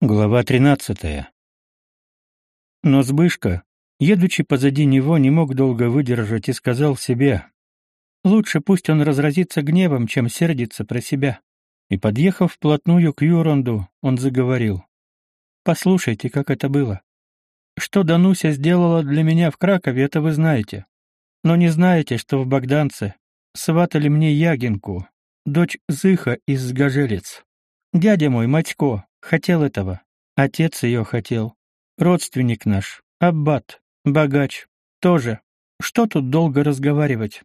Глава 13. Но Збышка, едучи позади него, не мог долго выдержать и сказал себе: "Лучше пусть он разразится гневом, чем сердится про себя". И подъехав вплотную к Юронду, он заговорил: "Послушайте, как это было. Что Дануся сделала для меня в Кракове, это вы знаете. Но не знаете, что в Богданце сватали мне Ягинку, дочь Зыха из Гажелец. Дядя мой, Матько, Хотел этого. Отец ее хотел. Родственник наш, аббат, богач, тоже. Что тут долго разговаривать?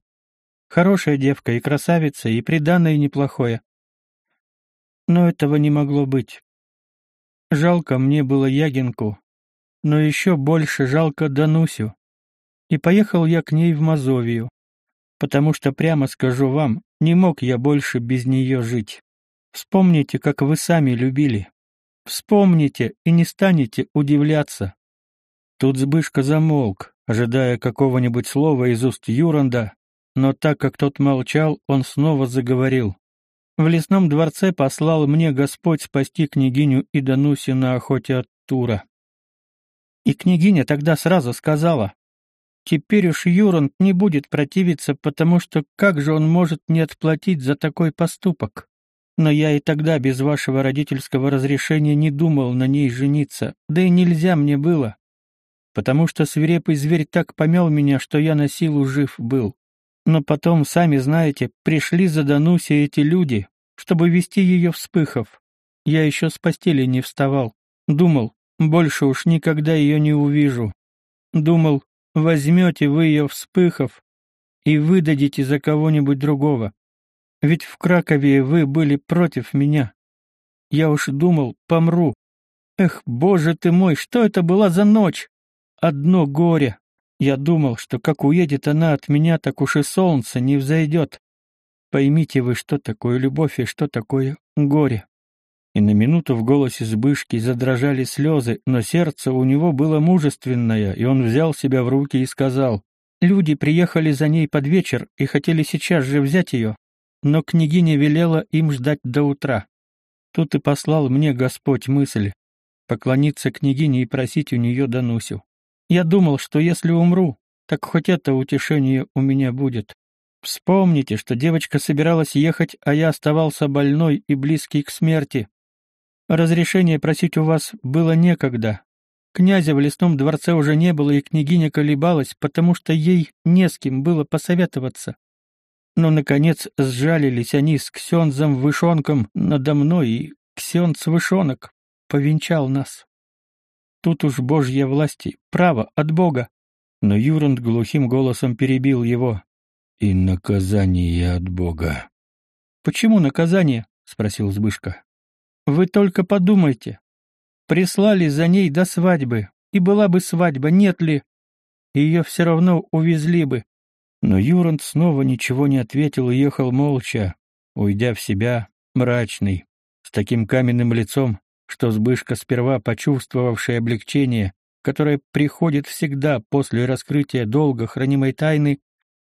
Хорошая девка и красавица, и приданное неплохое. Но этого не могло быть. Жалко мне было Ягинку, но еще больше жалко Данусю. И поехал я к ней в Мазовию, потому что, прямо скажу вам, не мог я больше без нее жить. Вспомните, как вы сами любили. Вспомните и не станете удивляться. Тут Збышка замолк, ожидая какого-нибудь слова из уст Юранда, но так как тот молчал, он снова заговорил. В лесном дворце послал мне Господь спасти княгиню и Дануси на охоте от Тура. И княгиня тогда сразу сказала, «Теперь уж Юранд не будет противиться, потому что как же он может не отплатить за такой поступок?» Но я и тогда без вашего родительского разрешения не думал на ней жениться, да и нельзя мне было, потому что свирепый зверь так помел меня, что я на силу жив был. Но потом, сами знаете, пришли за Дануси эти люди, чтобы вести ее вспыхов. Я еще с постели не вставал. Думал, больше уж никогда ее не увижу. Думал, возьмете вы ее вспыхов и выдадите за кого-нибудь другого. Ведь в Кракове вы были против меня. Я уж думал, помру. Эх, боже ты мой, что это была за ночь? Одно горе. Я думал, что как уедет она от меня, так уж и солнце не взойдет. Поймите вы, что такое любовь и что такое горе. И на минуту в голосе Збышки задрожали слезы, но сердце у него было мужественное, и он взял себя в руки и сказал, «Люди приехали за ней под вечер и хотели сейчас же взять ее, но княгиня велела им ждать до утра. Тут и послал мне Господь мысль поклониться княгине и просить у нее Данусю. Я думал, что если умру, так хоть это утешение у меня будет. Вспомните, что девочка собиралась ехать, а я оставался больной и близкий к смерти. Разрешение просить у вас было некогда. Князя в лесном дворце уже не было, и княгиня колебалась, потому что ей не с кем было посоветоваться. Но, наконец, сжалились они с Ксензом Вышонком надо мной, и Ксенц Вышонок повенчал нас. Тут уж божья власти, право от Бога. Но Юранд глухим голосом перебил его. «И наказание от Бога». «Почему наказание?» — спросил Збышка. «Вы только подумайте. Прислали за ней до свадьбы, и была бы свадьба, нет ли? Ее все равно увезли бы. Но Юранд снова ничего не ответил и ехал молча, уйдя в себя, мрачный, с таким каменным лицом, что Збышка, сперва почувствовавший облегчение, которое приходит всегда после раскрытия долго хранимой тайны,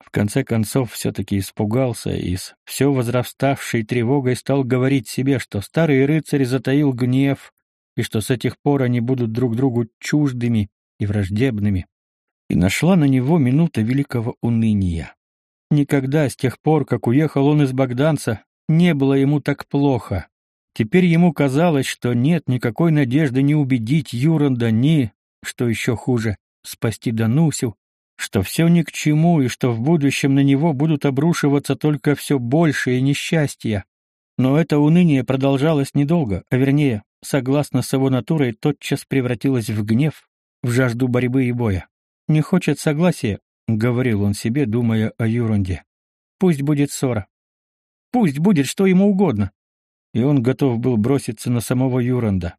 в конце концов все-таки испугался и с все возраставшей тревогой стал говорить себе, что старый рыцарь затаил гнев и что с этих пор они будут друг другу чуждыми и враждебными и нашла на него минута великого уныния. Никогда с тех пор, как уехал он из Богданца, не было ему так плохо. Теперь ему казалось, что нет никакой надежды не убедить Юранда, ни, что еще хуже, спасти Данусю, что все ни к чему и что в будущем на него будут обрушиваться только все большие несчастья. Но это уныние продолжалось недолго, а вернее, согласно с его натурой, тотчас превратилось в гнев, в жажду борьбы и боя. Не хочет согласия, говорил он себе, думая о Юрунде. Пусть будет ссора. Пусть будет что ему угодно. И он готов был броситься на самого Юранда.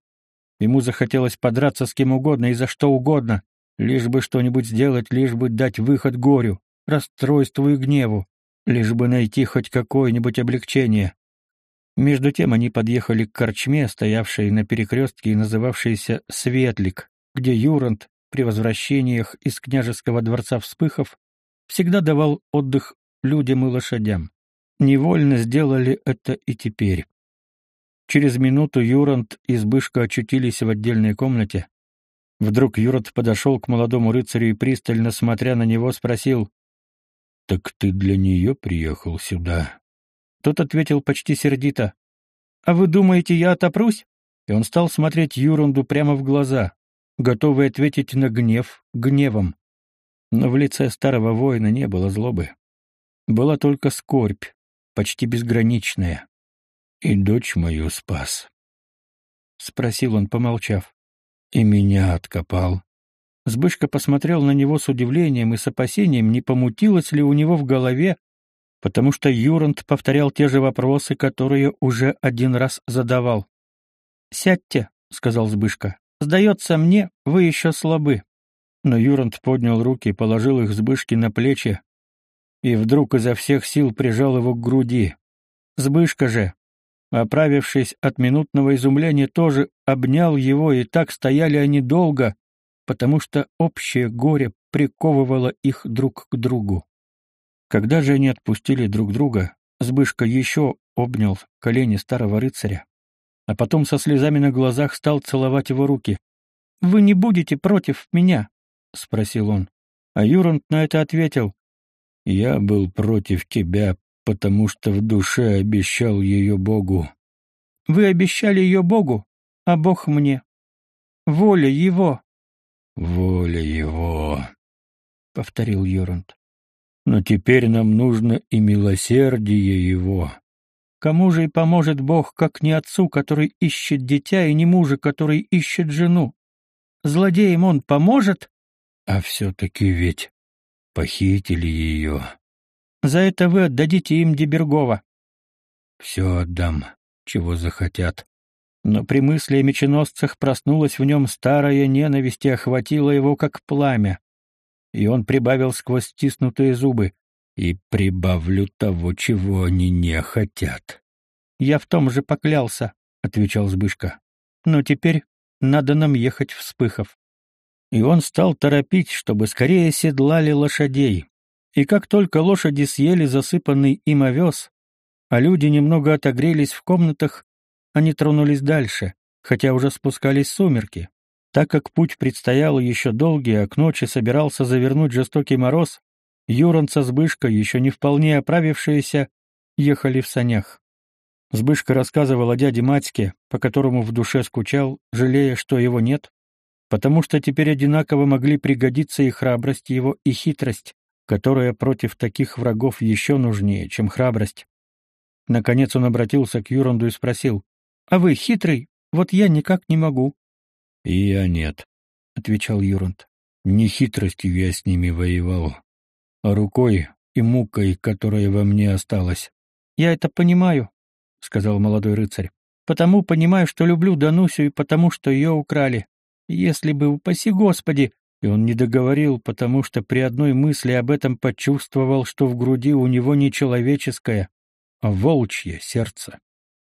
Ему захотелось подраться с кем угодно и за что угодно, лишь бы что-нибудь сделать, лишь бы дать выход горю, расстройству и гневу, лишь бы найти хоть какое-нибудь облегчение. Между тем они подъехали к корчме, стоявшей на перекрестке и называвшейся Светлик, где Юранд, при возвращениях из княжеского дворца Вспыхов всегда давал отдых людям и лошадям. Невольно сделали это и теперь. Через минуту Юрант и Збышка очутились в отдельной комнате. Вдруг Юрант подошел к молодому рыцарю и, пристально смотря на него, спросил, «Так ты для нее приехал сюда?» Тот ответил почти сердито, «А вы думаете, я отопрусь?» И он стал смотреть Юранду прямо в глаза, готовый ответить на гнев гневом. Но в лице старого воина не было злобы. Была только скорбь, почти безграничная. «И дочь мою спас», — спросил он, помолчав. «И меня откопал». Сбышка посмотрел на него с удивлением и с опасением, не помутилось ли у него в голове, потому что Юрант повторял те же вопросы, которые уже один раз задавал. «Сядьте», — сказал Сбышка. «Сдается мне, вы еще слабы». Но Юрант поднял руки, положил их Збышке на плечи и вдруг изо всех сил прижал его к груди. Збышка же, оправившись от минутного изумления, тоже обнял его, и так стояли они долго, потому что общее горе приковывало их друг к другу. Когда же они отпустили друг друга, Збышка еще обнял колени старого рыцаря, а потом со слезами на глазах стал целовать его руки. «Вы не будете против меня?» — спросил он. А Юрант на это ответил. «Я был против тебя, потому что в душе обещал ее Богу». «Вы обещали ее Богу, а Бог мне. Воля его». «Воля его», — повторил Юрант. «Но теперь нам нужно и милосердие его». Кому же и поможет Бог, как не отцу, который ищет дитя, и не мужа, который ищет жену? Злодеям он поможет? А все-таки ведь похитили ее. За это вы отдадите им Дебергова. Все отдам, чего захотят. Но при мысли о меченосцах проснулась в нем старая ненависть и охватила его, как пламя. И он прибавил сквозь стиснутые зубы и прибавлю того, чего они не хотят. Я в том же поклялся, отвечал Збышка. Но теперь надо нам ехать в Вспыхов. И он стал торопить, чтобы скорее седлали лошадей. И как только лошади съели засыпанный им овес, а люди немного отогрелись в комнатах, они тронулись дальше, хотя уже спускались сумерки. Так как путь предстоял еще долгий, а к ночи собирался завернуть жестокий мороз, Юран со Збышкой, еще не вполне оправившиеся, ехали в санях. Збышка рассказывал о дяде Матьке, по которому в душе скучал, жалея, что его нет, потому что теперь одинаково могли пригодиться и храбрость его, и хитрость, которая против таких врагов еще нужнее, чем храбрость. Наконец он обратился к Юранду и спросил, «А вы хитрый? Вот я никак не могу». «И я нет», — отвечал Юранд. «Не хитростью я с ними воевал, рукой и мукой, которая во мне осталась. «Я это понимаю», — сказал молодой рыцарь. «Потому понимаю, что люблю Данусю и потому, что ее украли. Если бы, упаси Господи!» И он не договорил, потому что при одной мысли об этом почувствовал, что в груди у него не человеческое, а волчье сердце.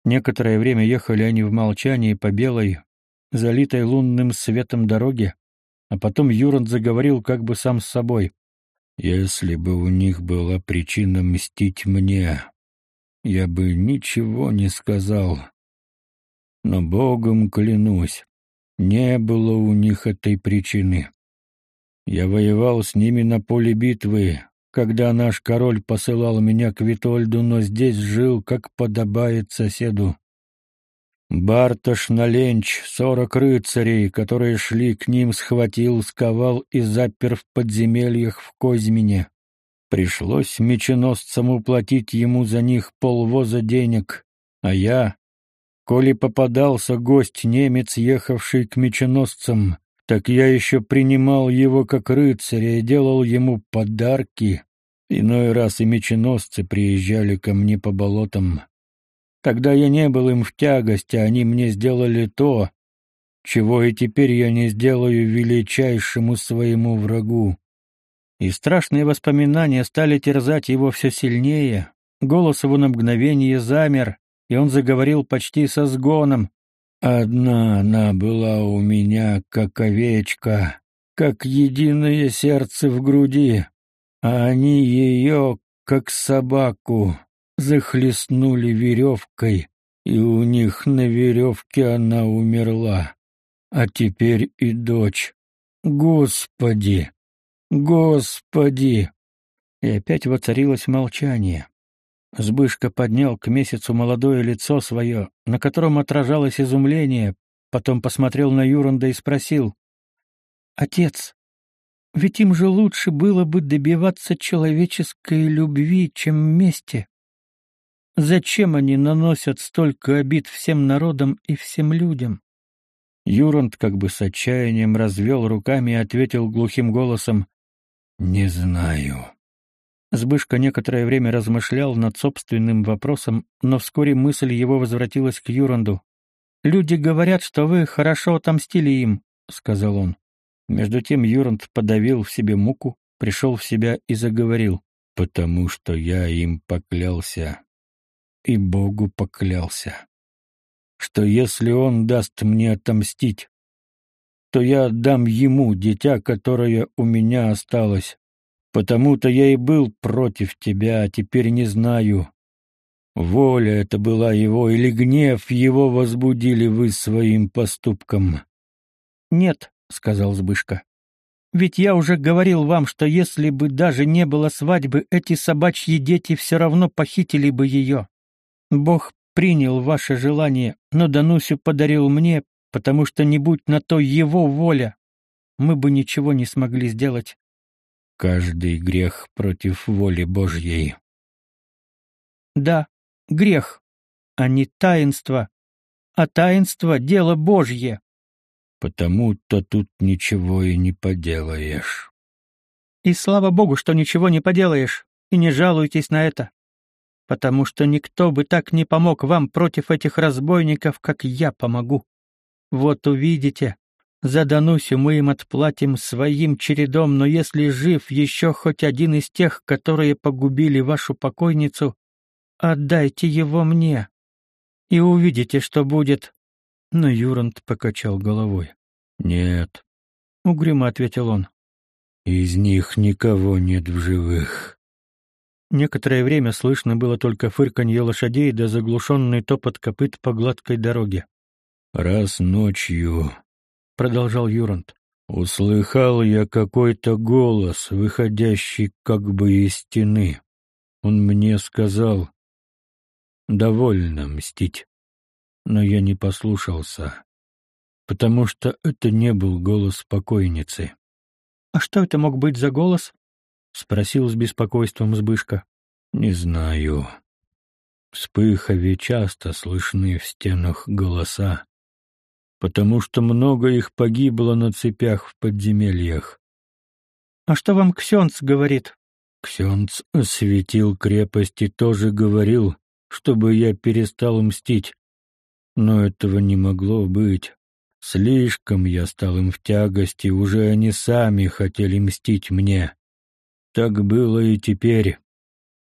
Некоторое время ехали они в молчании по белой, залитой лунным светом дороге, а потом Юранд заговорил как бы сам с собой. Если бы у них была причина мстить мне, я бы ничего не сказал. Но Богом клянусь, не было у них этой причины. Я воевал с ними на поле битвы, когда наш король посылал меня к Витольду, но здесь жил, как подобает соседу. Бартош Наленч, сорок рыцарей, которые шли к ним, схватил, сковал и запер в подземельях в Козьмине. Пришлось меченосцам уплатить ему за них полвоза денег, а я, коли попадался гость-немец, ехавший к меченосцам, так я еще принимал его как рыцаря и делал ему подарки. Иной раз и меченосцы приезжали ко мне по болотам, Тогда я не был им в тягости, они мне сделали то, чего и теперь я не сделаю величайшему своему врагу. И страшные воспоминания стали терзать его все сильнее. Голос его на мгновение замер, и он заговорил почти со сгоном. «Одна она была у меня, как овечка, как единое сердце в груди, а они ее, как собаку, захлестнули веревкой, и у них на веревке она умерла. А теперь и дочь. Господи! Господи!» И опять воцарилось молчание. Сбышка поднял к месяцу молодое лицо свое, на котором отражалось изумление, потом посмотрел на Юранда и спросил. «Отец, ведь им же лучше было бы добиваться человеческой любви, чем мести. Зачем они наносят столько обид всем народам и всем людям?» Юранд как бы с отчаянием развел руками и ответил глухим голосом «Не знаю». Сбышка некоторое время размышлял над собственным вопросом, но вскоре мысль его возвратилась к Юранду. «Люди говорят, что вы хорошо отомстили им», — сказал он. Между тем Юранд подавил в себе муку, пришел в себя и заговорил. «Потому что я им поклялся, и Богу поклялся, что если он даст мне отомстить, то я отдам ему дитя, которое у меня осталось, Потому-то я и был против тебя, а теперь не знаю. Воля это была его или гнев его возбудили вы своим поступком? Нет, сказал Збышка. Ведь я уже говорил вам, что если бы даже не было свадьбы, эти собачьи дети все равно похитили бы ее. Бог принял ваше желание, но Данусю подарил мне, потому что не будь на то его воля, мы бы ничего не смогли сделать каждый грех против воли Божьей. Да, грех, а не таинство. А таинство — дело Божье. Потому-то тут ничего и не поделаешь. И слава Богу, что ничего не поделаешь, и не жалуйтесь на это. Потому что никто бы так не помог вам против этих разбойников, как я помогу. Вот увидите, за Данусю мы им отплатим своим чередом, но если жив еще хоть один из тех, которые погубили вашу покойницу, отдайте его мне, и увидите, что будет. Но Юрант покачал головой. Нет, угрюмо ответил он. Из них никого нет в живых. Некоторое время слышно было только фырканье лошадей да заглушенный топот копыт по гладкой дороге. Раз ночью — продолжал Юрант. «Услыхал я какой-то голос, выходящий как бы из стены. Он мне сказал, довольно мстить. Но я не послушался, потому что это не был голос покойницы». «А что это мог быть за голос?» — спросил с беспокойством Збышка. «Не знаю. В Спыхове часто слышны в стенах голоса, потому что много их погибло на цепях в подземельях. А что вам Ксенц говорит? Ксенц осветил крепость и тоже говорил, чтобы я перестал мстить. Но этого не могло быть. Слишком я стал им в тягости, уже они сами хотели мстить мне. Так было и теперь.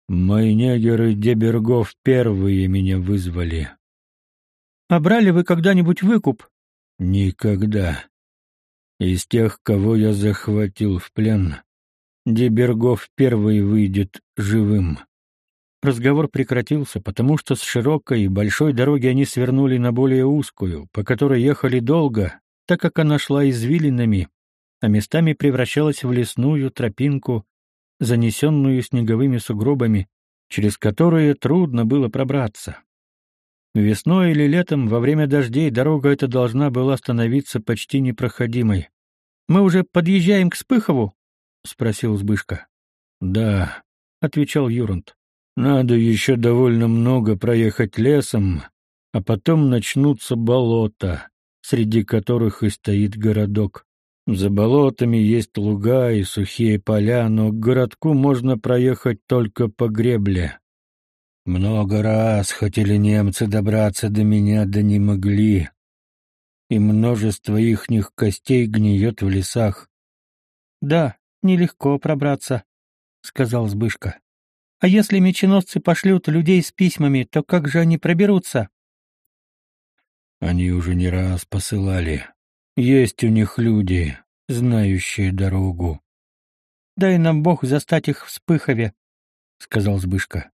Мои негеры Дебергов первые меня вызвали. А брали вы когда-нибудь выкуп? Никогда. Из тех, кого я захватил в плен, Дебергов первый выйдет живым. Разговор прекратился, потому что с широкой и большой дороги они свернули на более узкую, по которой ехали долго, так как она шла извилинами, а местами превращалась в лесную тропинку, занесенную снеговыми сугробами, через которые трудно было пробраться. Весной или летом, во время дождей, дорога эта должна была становиться почти непроходимой. «Мы уже подъезжаем к Спыхову?» — спросил Збышка. «Да», — отвечал Юрант. «Надо еще довольно много проехать лесом, а потом начнутся болота, среди которых и стоит городок. За болотами есть луга и сухие поля, но к городку можно проехать только по гребле. Много раз хотели немцы добраться до меня, да не могли. И множество ихних костей гниет в лесах. — Да, нелегко пробраться, — сказал Збышка. — А если меченосцы пошлют людей с письмами, то как же они проберутся? — Они уже не раз посылали. Есть у них люди, знающие дорогу. — Дай нам Бог застать их в Спыхове, — сказал Збышка.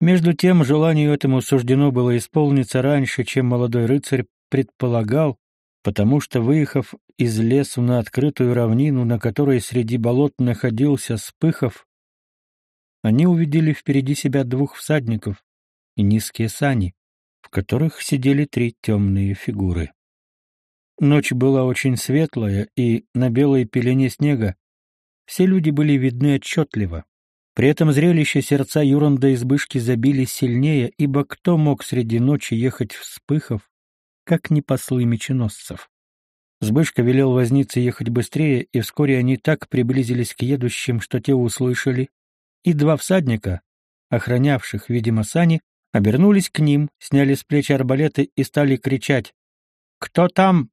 Между тем, желанию этому суждено было исполниться раньше, чем молодой рыцарь предполагал, потому что, выехав из лесу на открытую равнину, на которой среди болот находился Спыхов, они увидели впереди себя двух всадников и низкие сани, в которых сидели три темные фигуры. Ночь была очень светлая, и на белой пелене снега все люди были видны отчетливо. При этом зрелище сердца Юранда и Избышки забили сильнее, ибо кто мог среди ночи ехать вспыхов, как не послы меченосцев? Сбышка велел вознице ехать быстрее, и вскоре они так приблизились к едущим, что те услышали, и два всадника, охранявших, видимо, сани, обернулись к ним, сняли с плеч арбалеты и стали кричать «Кто там?»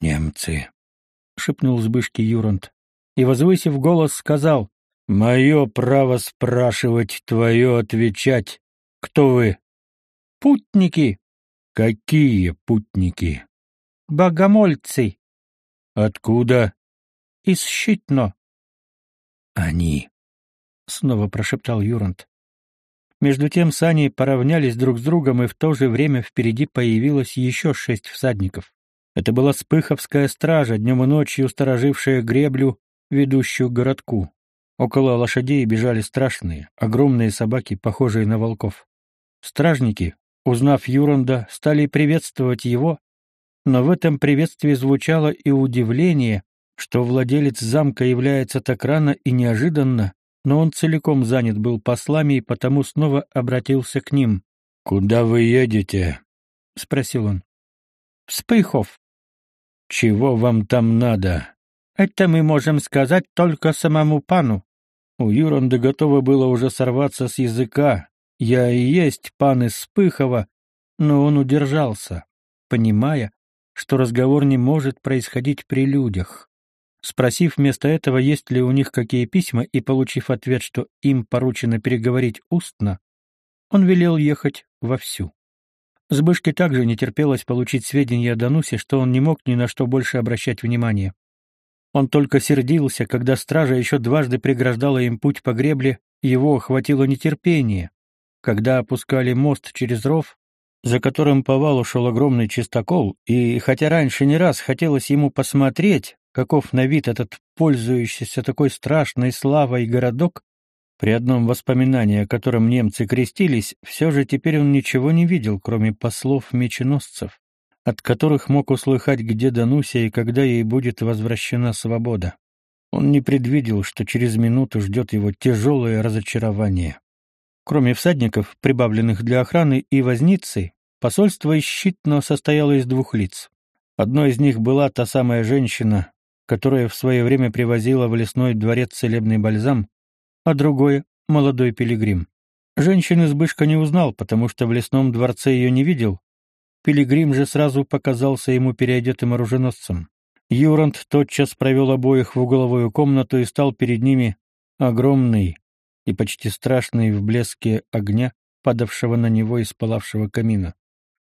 «Немцы», — шепнул Збышке Юрант, и, возвысив голос, сказал Мое право спрашивать, твое отвечать. Кто вы? Путники. Какие путники? Богомольцы. Откуда? Из Щитно. Они. Снова прошептал Юрант. Между тем сани поравнялись друг с другом, и в то же время впереди появилось еще шесть всадников. Это была Спыховская стража, днем и ночью сторожившая греблю, ведущую к городку. Около лошадей бежали страшные, огромные собаки, похожие на волков. Стражники, узнав Юранда, стали приветствовать его, но в этом приветствии звучало и удивление, что владелец замка является так рано и неожиданно, но он целиком занят был послами и потому снова обратился к ним. «Куда вы едете?» — спросил он. «Вспыхов». «Чего вам там надо?» «Это мы можем сказать только самому пану. У Юранда готово было уже сорваться с языка. Я и есть пан из Спыхова, но он удержался, понимая, что разговор не может происходить при людях. Спросив вместо этого, есть ли у них какие письма, и получив ответ, что им поручено переговорить устно, он велел ехать вовсю. Сбышке также не терпелось получить сведения о Данусе, что он не мог ни на что больше обращать внимание. Он только сердился, когда стража еще дважды преграждала им путь по гребле, его охватило нетерпение. Когда опускали мост через ров, за которым по валу шел огромный чистокол, и хотя раньше не раз хотелось ему посмотреть, каков на вид этот пользующийся такой страшной славой городок, при одном воспоминании, о котором немцы крестились, все же теперь он ничего не видел, кроме послов-меченосцев от которых мог услыхать, где Дануся и когда ей будет возвращена свобода. Он не предвидел, что через минуту ждет его тяжелое разочарование. Кроме всадников, прибавленных для охраны, и возницы, посольство исчитно состояло из двух лиц. Одно из них была та самая женщина, которая в свое время привозила в лесной дворец целебный бальзам, а другое — молодой пилигрим. Женщины Збышка не узнал, потому что в лесном дворце ее не видел, Пилигрим же сразу показался ему переодетым оруженосцем. Юрант тотчас провел обоих в угловую комнату и стал перед ними, огромный и почти страшный в блеске огня, падавшего на него из пылавшего камина.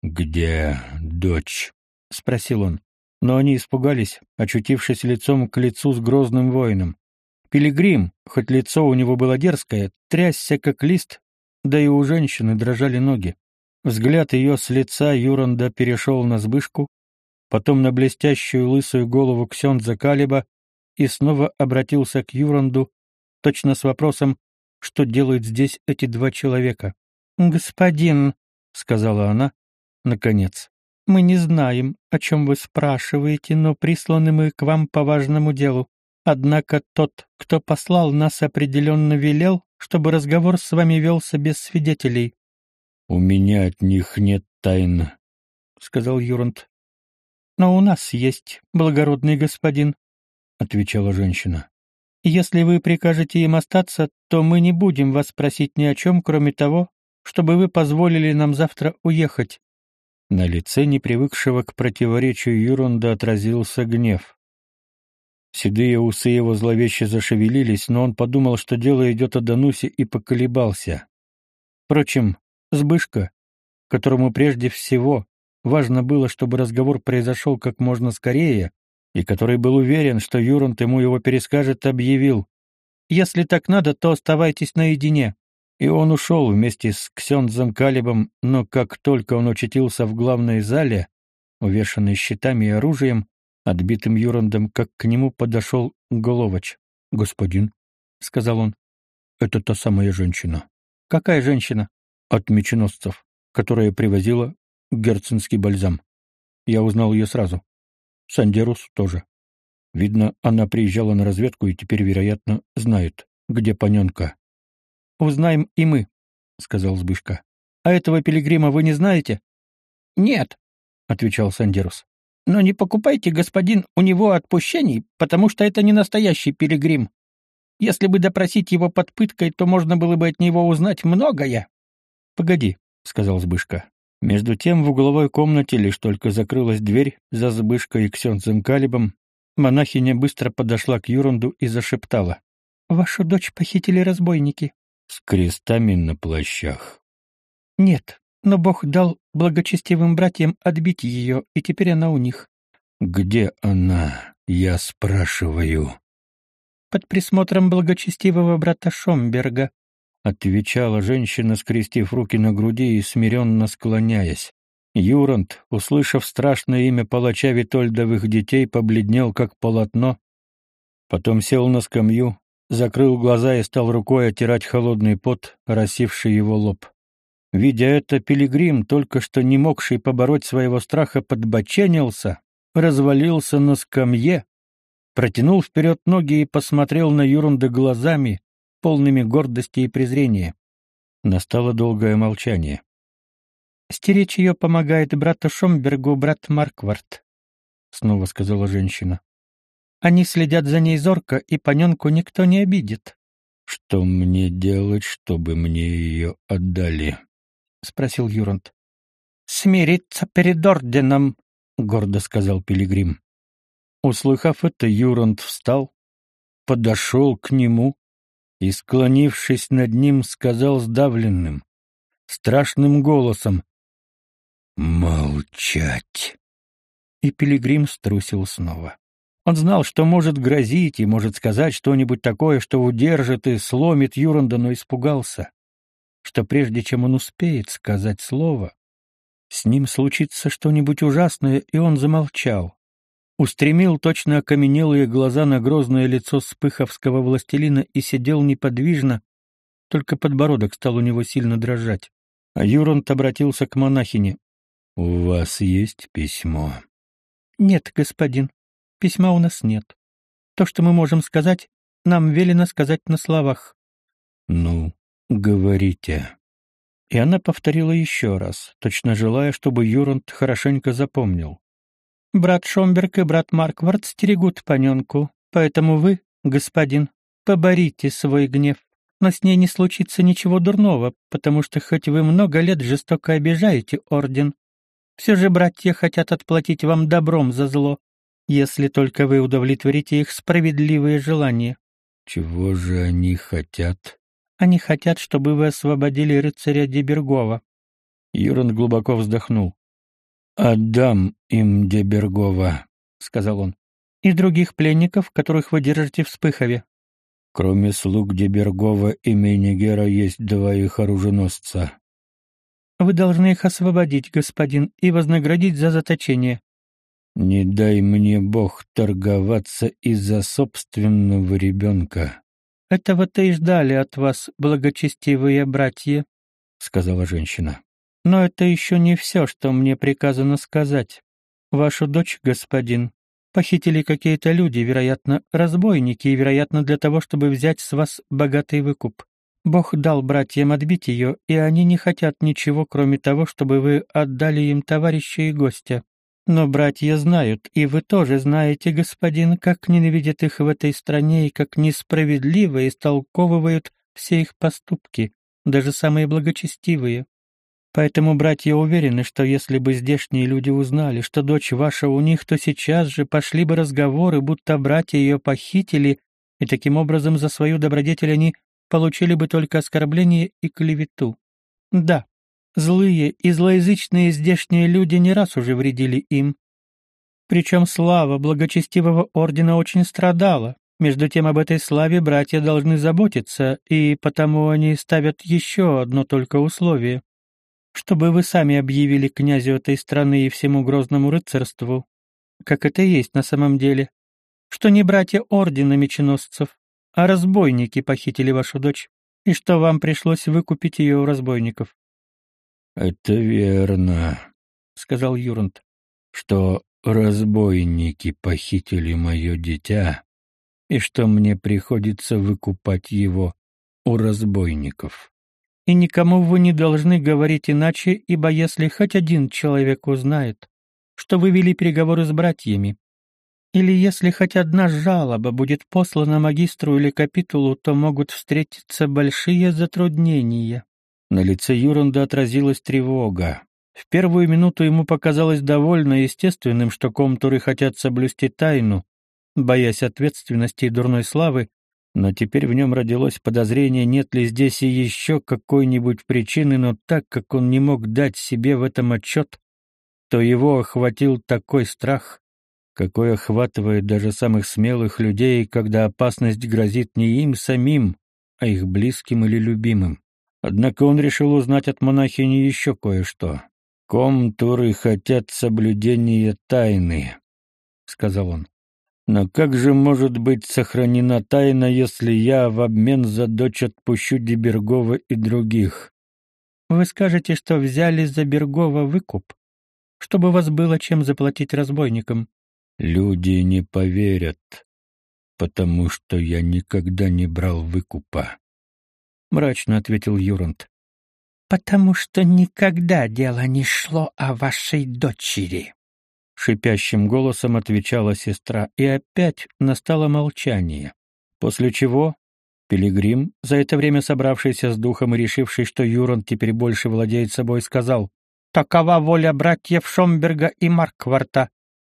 «Где дочь?» — спросил он. Но они испугались, очутившись лицом к лицу с грозным воином. Пилигрим, хоть лицо у него было дерзкое, трясся как лист, да и у женщины дрожали ноги. Взгляд ее с лица Юранда перешел на Збышку, потом на блестящую лысую голову Ксенза Калиба и снова обратился к Юранду, точно с вопросом, что делают здесь эти два человека. «Господин», — сказала она, наконец, — «мы не знаем, о чем вы спрашиваете, но присланы мы к вам по важному делу. Однако тот, кто послал нас, определенно велел, чтобы разговор с вами велся без свидетелей. «У меня от них нет тайн», — сказал Юрант. «Но у нас есть, благородный господин», — отвечала женщина. «Если вы прикажете им остаться, то мы не будем вас просить ни о чем, кроме того, чтобы вы позволили нам завтра уехать». На лице непривыкшего к противоречию Юрунда отразился гнев. Седые усы его зловеще зашевелились, но он подумал, что дело идет о Данусе, и поколебался. Впрочем, Сбышка, которому прежде всего важно было, чтобы разговор произошел как можно скорее, и который был уверен, что Юрант ему его перескажет, объявил. «Если так надо, то оставайтесь наедине. И он ушел вместе с Ксензом Калибом, но как только он очутился в главной зале, увешанной щитами и оружием, отбитым Юрандом, как к нему подошел Головач. «Господин», — сказал он, — «это та самая женщина». «Какая женщина?» «От меченосцев, которая привозила герценский бальзам. Я узнал ее сразу. Сандерус тоже. Видно, она приезжала на разведку и теперь, вероятно, знает, где Паненка. «Узнаем и мы», — сказал Збышка. «А этого пилигрима вы не знаете?» «Нет», — отвечал Сандерус. «Но не покупайте, господин, у него отпущений, потому что это не настоящий пилигрим. Если бы допросить его под пыткой, то можно было бы от него узнать многое». «Погоди», — сказал Збышка. Между тем в угловой комнате лишь только закрылась дверь за Збышкой и Ксенцем Калибом, монахиня быстро подошла к Юранду и зашептала. «Вашу дочь похитили разбойники». «С крестами на плащах». «Нет, но Бог дал благочестивым братьям отбить ее, и теперь она у них». «Где она, я спрашиваю?» «Под присмотром благочестивого брата Шомберга», — отвечала женщина, скрестив руки на груди и смиренно склоняясь. Юрант, услышав страшное имя палача Витольдовых детей, побледнел, как полотно, потом сел на скамью, закрыл глаза и стал рукой оттирать холодный пот, росивший его лоб. Видя это, пилигрим, только что не могший побороть своего страха, подбоченился, развалился на скамье, протянул вперед ноги и посмотрел на Юрунда глазами, полными гордости и презрения. Настало долгое молчание. «Стеречь ее помогает брату Шомбергу брат Марквард», — снова сказала женщина. «Они следят за ней зорко, и паненку никто не обидит». «Что мне делать, чтобы мне ее отдали?» — спросил Юрант. «Смириться перед орденом», — гордо сказал Пилигрим. Услыхав это, Юрант встал, подошел к нему и, склонившись над ним, сказал сдавленным, страшным голосом «Молчать!» И Пилигрим струсил снова. Он знал, что может грозить и может сказать что-нибудь такое, что удержит и сломит Юранда, но испугался, что прежде чем он успеет сказать слово, с ним случится что-нибудь ужасное, и он замолчал, устремил точно окаменелые глаза на грозное лицо спыховского властелина и сидел неподвижно, только подбородок стал у него сильно дрожать. А Юронт обратился к монахине. «У вас есть письмо?» «Нет, господин, письма у нас нет. То, что мы можем сказать, нам велено сказать на словах». «Ну, говорите». И она повторила еще раз, точно желая, чтобы Юронт хорошенько запомнил. Брат Шомберг и брат Марквард стерегут паненку, поэтому вы, господин, поборите свой гнев. Но с ней не случится ничего дурного, потому что хоть вы много лет жестоко обижаете орден, все же братья хотят отплатить вам добром за зло, если только вы удовлетворите их справедливые желания. Чего же они хотят? Они хотят, чтобы вы освободили рыцаря Дебергова. Юран глубоко вздохнул. «Отдам им Дебергова», — сказал он. «И других пленников, которых вы держите в Спыхове». «Кроме слуг Дебергова и Мейнигера есть два их оруженосца». «Вы должны их освободить, господин, и вознаградить за заточение». «Не дай мне Бог торговаться из-за собственного ребенка». «Этого-то и ждали от вас, благочестивые братья», — сказала женщина. Но это еще не все, что мне приказано сказать. Вашу дочь, господин, похитили какие-то люди, вероятно, разбойники, и, вероятно, для того, чтобы взять с вас богатый выкуп. Бог дал братьям отбить ее, и они не хотят ничего, кроме того, чтобы вы отдали им товарища и гостя. Но братья знают, и вы тоже знаете, господин, как ненавидят их в этой стране и как несправедливо истолковывают все их поступки, даже самые благочестивые. Поэтому братья уверены, что если бы здешние люди узнали, что дочь ваша у них, то сейчас же пошли бы разговоры, будто братья ее похитили, и таким образом за свою добродетель они получили бы только оскорбление и клевету. Да, злые и злоязычные здешние люди не раз уже вредили им. Причем слава благочестивого ордена очень страдала, Между тем об этой славе братья должны заботиться, и потому они ставят еще одно только условие. Чтобы вы сами объявили князю этой страны и всему грозному рыцарству, как это есть на самом деле, что не братья ордена меченосцев, а разбойники похитили вашу дочь, и что вам пришлось выкупить ее у разбойников. — Это верно, — сказал Юрант, — что разбойники похитили мое дитя, и что мне приходится выкупать его у разбойников. И никому вы не должны говорить иначе, ибо если хоть один человек узнает, что вы вели переговоры с братьями, или если хоть одна жалоба будет послана магистру или капитулу, то могут встретиться большие затруднения. На лице Юранда отразилась тревога. В первую минуту ему показалось довольно естественным, что комтуры хотят соблюсти тайну, боясь ответственности и дурной славы, но теперь в нем родилось подозрение, нет ли здесь и еще какой-нибудь причины, но так как он не мог дать себе в этом отчет, то его охватил такой страх, какой охватывает даже самых смелых людей, когда опасность грозит не им самим, а их близким или любимым. Однако он решил узнать от монахини еще кое-что. «Комтуры хотят соблюдения тайны», — сказал он. Но как же может быть сохранена тайна, если я в обмен за дочь отпущу Дебергова и других? Вы скажете, что взяли за Бергова выкуп, чтобы вас было чем заплатить разбойникам. Люди не поверят, потому что я никогда не брал выкупа. Мрачно ответил Юрант. Потому что никогда дело не шло о вашей дочери шипящим голосом отвечала сестра, и опять настало молчание. После чего Пилигрим, за это время собравшийся с духом и решивший, что Юрон теперь больше владеет собой, сказал «Такова воля братьев Шомберга и Маркварта».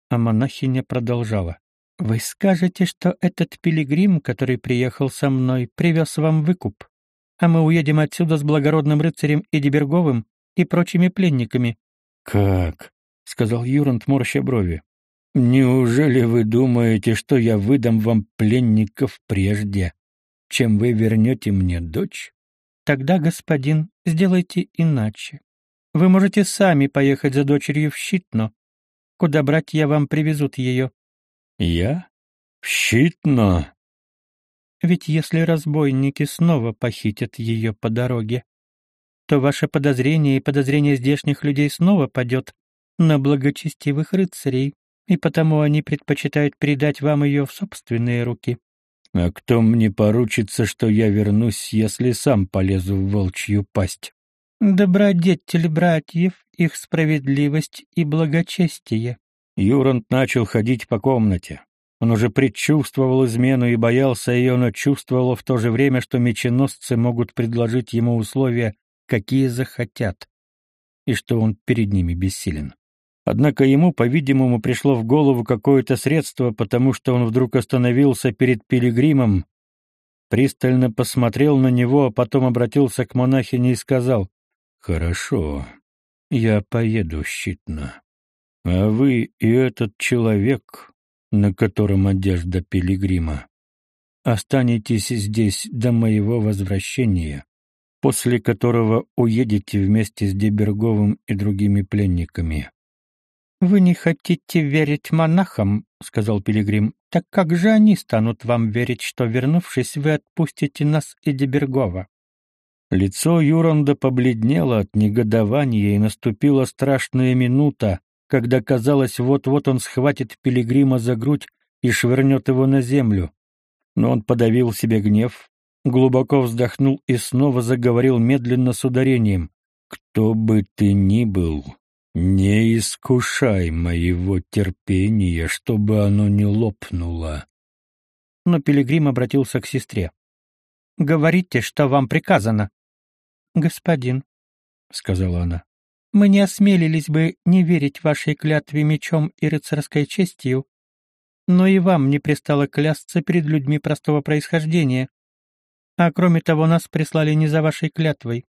А монахиня продолжала «Вы скажете, что этот Пилигрим, который приехал со мной, привез вам выкуп, а мы уедем отсюда с благородным рыцарем Эдиберговым и прочими пленниками». «Как? — сказал Юрант, морща брови. «Неужели вы думаете, что я выдам вам пленников прежде, чем вы вернете мне дочь?» «Тогда, господин, сделайте иначе. Вы можете сами поехать за дочерью в Щитно, куда братья вам привезут ее». «Я? В Щитно?» «Ведь если разбойники снова похитят ее по дороге, то ваше подозрение и подозрение здешних людей снова падет на благочестивых рыцарей, и потому они предпочитают передать вам ее в собственные руки. А кто мне поручится, что я вернусь, если сам полезу в волчью пасть? Добродетель братьев, их справедливость и благочестие. Юрант начал ходить по комнате. Он уже предчувствовал измену и боялся ее, но чувствовал в то же время, что меченосцы могут предложить ему условия, какие захотят, и что он перед ними бессилен. Однако ему, по-видимому, пришло в голову какое-то средство, потому что он вдруг остановился перед пилигримом, пристально посмотрел на него, а потом обратился к монахине и сказал, «Хорошо, я поеду щитно. А вы и этот человек, на котором одежда пилигрима, останетесь здесь до моего возвращения, после которого уедете вместе с Деберговым и другими пленниками. «Вы не хотите верить монахам», — сказал Пилигрим, — «так как же они станут вам верить, что, вернувшись, вы отпустите нас и Дебергова?» Лицо Юранда побледнело от негодования, и наступила страшная минута, когда казалось, вот-вот он схватит Пилигрима за грудь и швырнет его на землю. Но он подавил себе гнев, глубоко вздохнул и снова заговорил медленно с ударением. «Кто бы ты ни был, не искушай моего терпения, чтобы оно не лопнуло. Но пилигрим обратился к сестре. Говорите, что вам приказано. Господин, сказала она. Мы не осмелились бы не верить вашей клятве мечом и рыцарской честью, но и вам не пристало клясться перед людьми простого происхождения. А кроме того, нас прислали не за вашей клятвой.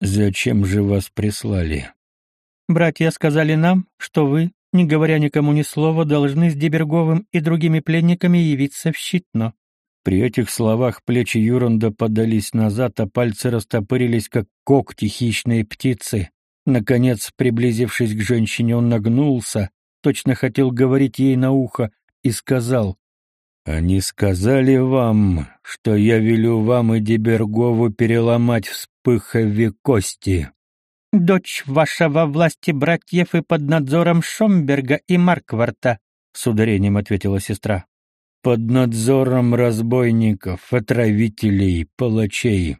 Зачем же вас прислали? Братья сказали нам, что вы не говоря никому ни слова, должны с Деберговым и другими пленниками явиться в Щитно. При этих словах плечи Юранда подались назад, а пальцы растопырились, как когти хищной птицы. Наконец, приблизившись к женщине, он нагнулся, точно хотел говорить ей на ухо, и сказал, «Они сказали вам, что я велю вам и Дебергову переломать вспыхове кости». «Дочь ваша во власти братьев и под надзором Шомберга и Маркварта», — с ударением ответила сестра. «Под надзором разбойников, отравителей, палачей».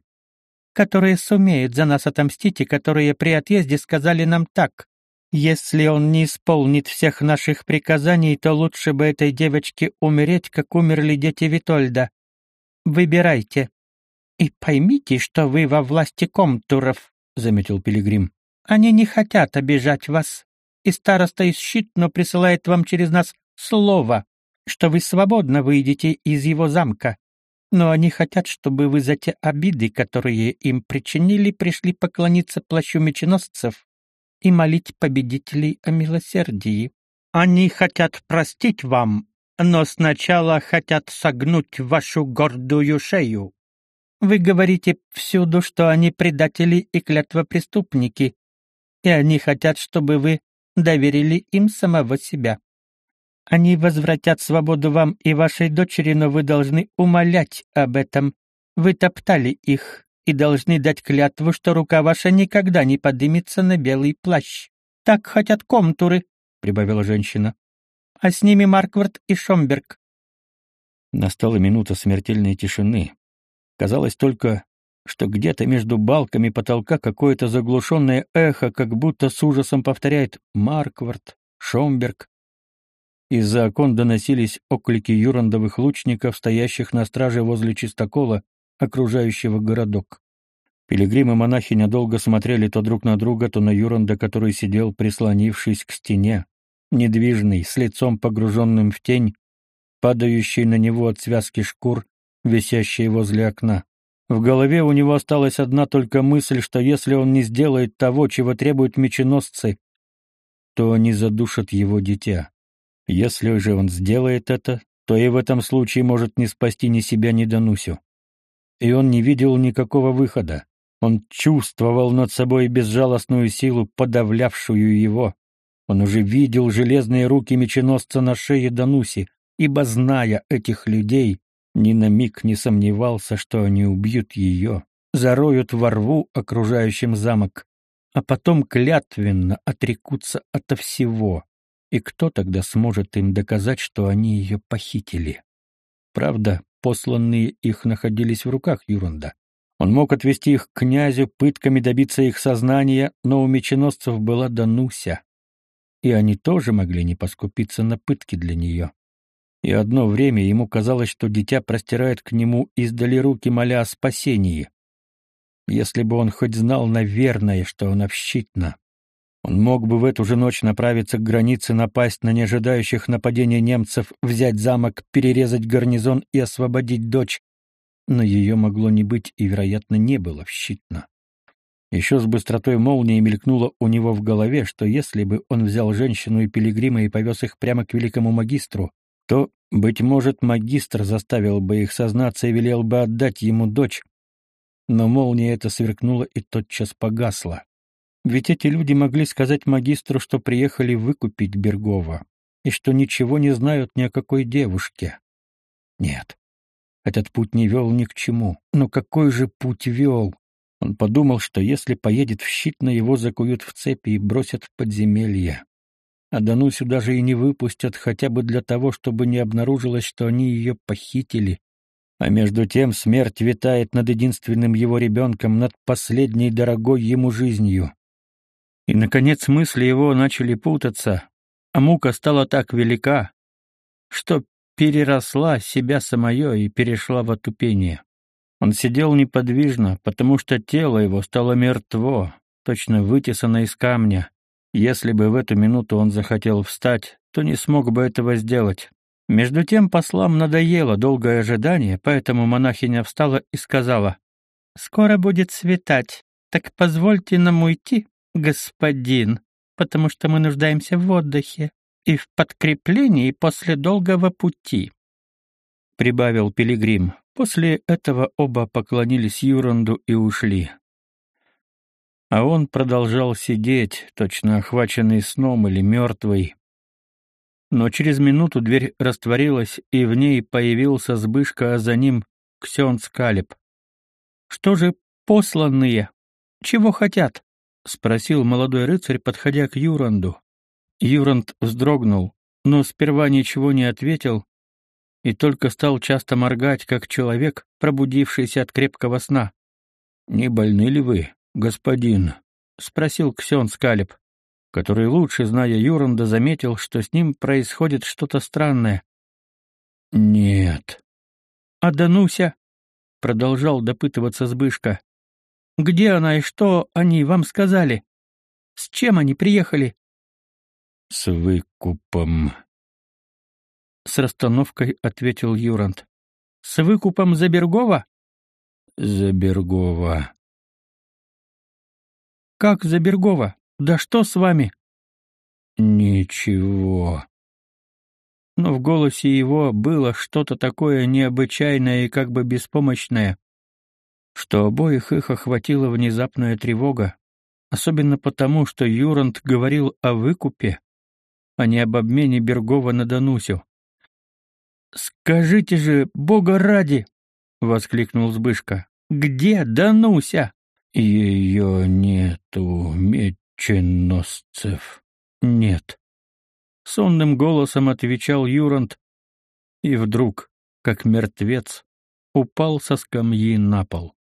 «Которые сумеют за нас отомстить и которые при отъезде сказали нам так. Если он не исполнит всех наших приказаний, то лучше бы этой девочке умереть, как умерли дети Витольда. Выбирайте. И поймите, что вы во власти комтуров заметил Пилигрим. Они не хотят обижать вас. И староста из но присылает вам через нас слово, что вы свободно выйдете из его замка. Но они хотят, чтобы вы за те обиды, которые им причинили, пришли поклониться плащу меченосцев и молить победителей о милосердии. Они хотят простить вам, но сначала хотят согнуть вашу гордую шею. Вы говорите всюду, что они предатели и клятвопреступники, и они хотят, чтобы вы доверили им самого себя. Они возвратят свободу вам и вашей дочери, но вы должны умолять об этом. Вы топтали их и должны дать клятву, что рука ваша никогда не поднимется на белый плащ. Так хотят комтуры, — прибавила женщина. А с ними Марквард и Шомберг. Настала минута смертельной тишины, Казалось только, что где-то между балками потолка какое-то заглушенное эхо, как будто с ужасом повторяет «Марквард», «Шомберг». Из-за окон доносились оклики юрандовых лучников, стоящих на страже возле чистокола, окружающего городок. Пилигрим и монахиня долго смотрели то друг на друга, то на Юранда, который сидел, прислонившись к стене, недвижный, с лицом погруженным в тень, падающий на него от связки шкур, висящей возле окна. В голове у него осталась одна только мысль, что если он не сделает того, чего требуют меченосцы, то они задушат его дитя. Если же он сделает это, то и в этом случае может не спасти ни себя, ни Данусю. И он не видел никакого выхода. Он чувствовал над собой безжалостную силу, подавлявшую его. Он уже видел железные руки меченосца на шее Дануси, ибо, зная этих людей, ни на миг не сомневался, что они убьют ее, зароют во рву окружающим замок, а потом клятвенно отрекутся ото всего. И кто тогда сможет им доказать, что они ее похитили? Правда, посланные их находились в руках Юранда. Он мог отвести их к князю, пытками добиться их сознания, но у меченосцев была Дануся, и они тоже могли не поскупиться на пытки для нее и одно время ему казалось, что дитя простирает к нему издали руки, моля о спасении. Если бы он хоть знал, наверное, что он общитно, он мог бы в эту же ночь направиться к границе, напасть на неожидающих нападения немцев, взять замок, перерезать гарнизон и освободить дочь, но ее могло не быть и, вероятно, не было щитно. Еще с быстротой молнии мелькнуло у него в голове, что если бы он взял женщину и пилигрима и повез их прямо к великому магистру, то, быть может, магистр заставил бы их сознаться и велел бы отдать ему дочь. Но молния эта сверкнула и тотчас погасла. Ведь эти люди могли сказать магистру, что приехали выкупить Бергова, и что ничего не знают ни о какой девушке. Нет, этот путь не вел ни к чему. Но какой же путь вел? Он подумал, что если поедет в щит, его закуют в цепи и бросят в подземелье а Данусю даже и не выпустят хотя бы для того, чтобы не обнаружилось, что они ее похитили. А между тем смерть витает над единственным его ребенком, над последней дорогой ему жизнью. И, наконец, мысли его начали путаться, а мука стала так велика, что переросла себя самое и перешла в отупение. Он сидел неподвижно, потому что тело его стало мертво, точно вытесано из камня, если бы в эту минуту он захотел встать, то не смог бы этого сделать. Между тем послам надоело долгое ожидание, поэтому монахиня встала и сказала, «Скоро будет светать, так позвольте нам уйти, господин, потому что мы нуждаемся в отдыхе. и в подкреплении после долгого пути», — прибавил Пилигрим. После этого оба поклонились Юранду и ушли. А он продолжал сидеть, точно охваченный сном или мертвый. Но через минуту дверь растворилась, и в ней появился Збышка, а за ним Ксен Скалеб. «Что же посланные? Чего хотят?» — спросил молодой рыцарь, подходя к Юранду. Юранд вздрогнул, но сперва ничего не ответил и только стал часто моргать, как человек, пробудившийся от крепкого сна. «Не больны ли вы, господин?» — спросил Ксен Скалеб, который, лучше зная Юранда, заметил, что с ним происходит что-то странное. «Нет». «А Дануся?» — продолжал допытываться Збышка. «Где она и что они вам сказали? С чем они приехали?» «С выкупом», с расстановкой ответил Юрант. С выкупом за Бергова? За Бергова. Как за Бергова? Да что с вами? Ничего. Но в голосе его было что-то такое необычайное и как бы беспомощное, что обоих их охватила внезапная тревога, особенно потому, что Юрант говорил о выкупе, а не об обмене Бергова на Данусю. Скажите же, бога ради, воскликнул Збышка. Где Дануся? Ее нету, меченосцев. Нет. Сонным голосом отвечал Юрант, и вдруг, как мертвец, упал со скамьи на пол.